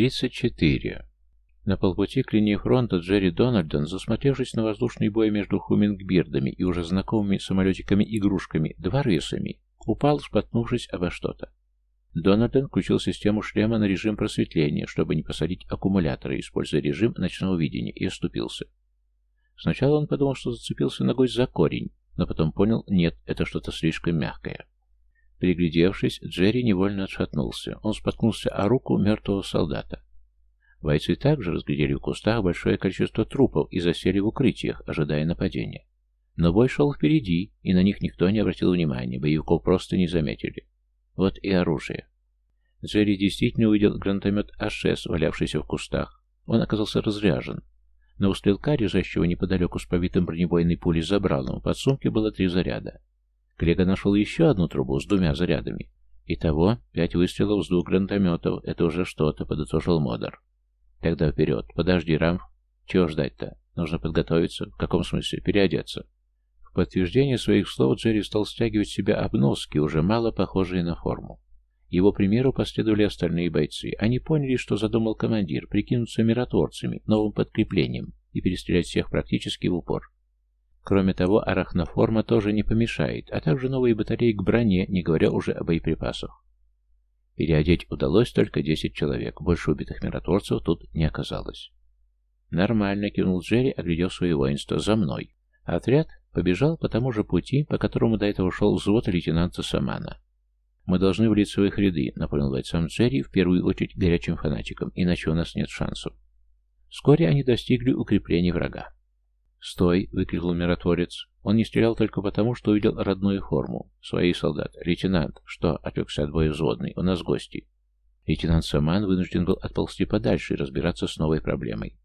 34. На полпути к линии фронта Джерри Дональдон, засмотревшись на воздушный бой между хумингбирдами и уже знакомыми самолетиками-игрушками Дварвисами, упал, споткнувшись обо что-то. Дональдон включил систему шлема на режим просветления, чтобы не посадить аккумуляторы, используя режим ночного видения, и оступился. Сначала он подумал, что зацепился ногой за корень, но потом понял, нет, это что-то слишком мягкое. Приглядевшись, Джерри невольно отшатнулся. Он споткнулся о руку мертвого солдата. Бойцы также разглядели в кустах большое количество трупов и засели в укрытиях, ожидая нападения. Но бой шел впереди, и на них никто не обратил внимания, боевиков просто не заметили. Вот и оружие. Джерри действительно увидел гранатомет АШС, валявшийся в кустах. Он оказался разряжен. Но у стрелка, лежащего неподалеку с побитым бронебойной пулей забралом, под сумке было три заряда. Клега нашел еще одну трубу с двумя зарядами. Итого, пять выстрелов с двух гранатометов. Это уже что-то, подытожил Модер. Тогда вперед. Подожди, Рамф. Чего ждать-то? Нужно подготовиться. В каком смысле? Переодеться. В подтверждение своих слов Джерри стал стягивать себя обноски, уже мало похожие на форму. Его примеру последовали остальные бойцы. Они поняли, что задумал командир, прикинуться миротворцами, новым подкреплением и перестрелять всех практически в упор. Кроме того, арахноформа тоже не помешает, а также новые батареи к броне, не говоря уже о боеприпасах. Переодеть удалось только 10 человек, больше убитых миротворцев тут не оказалось. «Нормально», — кивнул Джерри, оглядев свое воинство. «За мной». Отряд побежал по тому же пути, по которому до этого шел взвод лейтенанта Самана. «Мы должны влиться в их ряды», — напомнил бойцам Джерри, в первую очередь горячим фанатикам, иначе у нас нет шансов. Вскоре они достигли укрепления врага. «Стой!» — выкрикнул миротворец. Он не стрелял только потому, что увидел родную форму. Свои солдат. «Лейтенант!» «Что?» — отвлекся от боя взводный. «У нас гости». Лейтенант Саман вынужден был отползти подальше и разбираться с новой проблемой.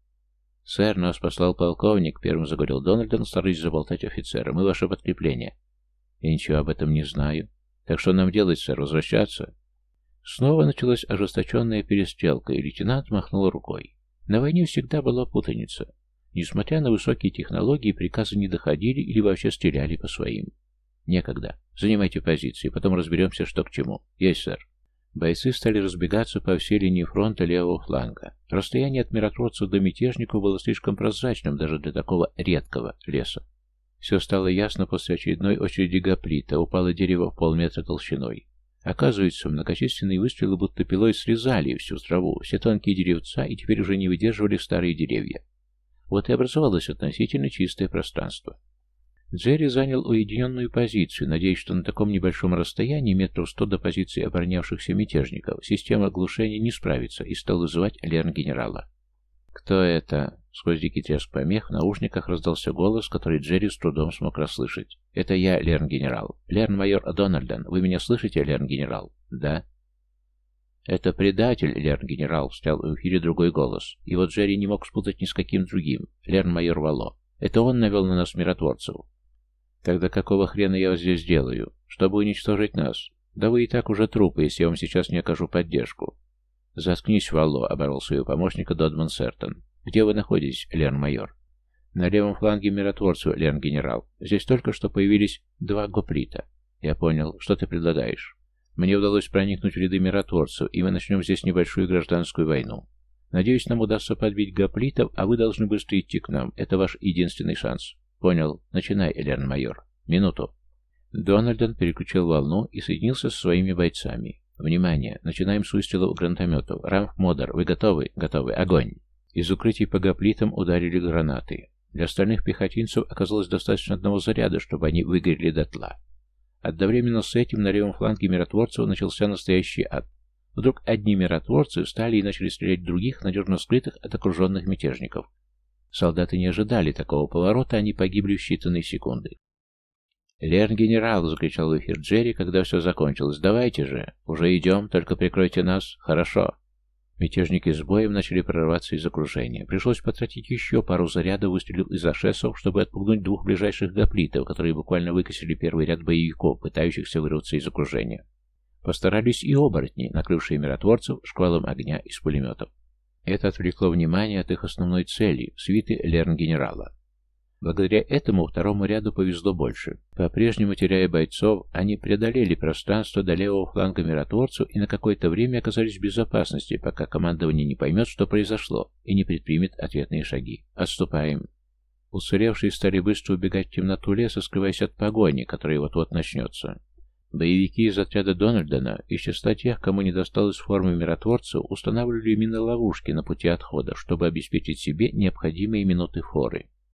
«Сэр, нас послал полковник», — первым заговорил Дональдон, стараясь заболтать офицера. «Мы ваше подкрепление». «Я ничего об этом не знаю. Так что нам делать, сэр, возвращаться?» Снова началась ожесточенная перестрелка, и лейтенант махнул рукой. На войне всегда была путаница. Несмотря на высокие технологии, приказы не доходили или вообще стреляли по своим. Некогда. Занимайте позиции, потом разберемся, что к чему. Есть, сэр. Бойцы стали разбегаться по всей линии фронта левого фланга. Расстояние от миротворцев до мятежников было слишком прозрачным даже для такого редкого леса. Все стало ясно после очередной очереди гоплита, упало дерево в полметра толщиной. Оказывается, многочисленные выстрелы будто пилой срезали всю траву, все тонкие деревца, и теперь уже не выдерживали старые деревья. Вот и образовалось относительно чистое пространство. Джерри занял уединенную позицию, надеясь, что на таком небольшом расстоянии, метров сто до позиции оборонявшихся мятежников, система оглушения не справится, и стал вызывать лерн-генерала. «Кто это?» Сквозь дикий треск помех в наушниках раздался голос, который Джерри с трудом смог расслышать. «Это я, Лерн-генерал. Лерн-майор Дональден. Вы меня слышите, Лерн-генерал?» «Да». «Это предатель, Лерн-генерал», — встрял в эфире другой голос. Вот Джерри не мог спутать ни с каким другим. Лерн-майор Вало. Это он навел на нас миротворцев. «Тогда какого хрена я здесь делаю? Чтобы уничтожить нас? Да вы и так уже трупы, если я вам сейчас не окажу поддержку». «Заткнись, Вало», — оборвал своего помощника Додман Сертон. «Где вы находитесь, Лерн-майор?» «На левом фланге миротворцев, Лерн-генерал. Здесь только что появились два гоплита». «Я понял. Что ты предлагаешь?» Мне удалось проникнуть в ряды миротворцев, и мы начнем здесь небольшую гражданскую войну. Надеюсь, нам удастся подбить гоплитов, а вы должны быстро идти к нам. Это ваш единственный шанс. Понял. Начинай, Элен майор. Минуту. Дональдон переключил волну и соединился со своими бойцами. Внимание! Начинаем с выстрелов гранатометов. Рамф Модер, вы готовы? Готовы. Огонь! Из укрытий по гоплитам ударили гранаты. Для остальных пехотинцев оказалось достаточно одного заряда, чтобы они выгорели дотла. Одновременно с этим на левом фланге миротворцев начался настоящий ад. Вдруг одни миротворцы встали и начали стрелять других, надежно скрытых от окруженных мятежников. Солдаты не ожидали такого поворота, они погибли в считанные секунды. «Лерн-генерал!» — закричал в эфир Джерри, когда все закончилось. «Давайте же! Уже идем, только прикройте нас! Хорошо!» Мятежники с боем начали прорываться из окружения. Пришлось потратить еще пару зарядов, выстрелил из ашесов, чтобы отпугнуть двух ближайших гоплитов, которые буквально выкосили первый ряд боевиков, пытающихся вырваться из окружения. Постарались и оборотни, накрывшие миротворцев шквалом огня из пулеметов. Это отвлекло внимание от их основной цели – свиты Лерн-генерала. Благодаря этому второму ряду повезло больше. По-прежнему теряя бойцов, они преодолели пространство до левого фланга миротворцев и на какое-то время оказались в безопасности, пока командование не поймет, что произошло, и не предпримет ответные шаги. Отступаем. Уцелевшие стали быстро убегать в темноту леса, скрываясь от погони, которая вот-вот начнется. Боевики из отряда Дональдона, из числа тех, кому не досталось формы миротворцев, устанавливали именно ловушки на пути отхода, чтобы обеспечить себе необходимые минуты форы.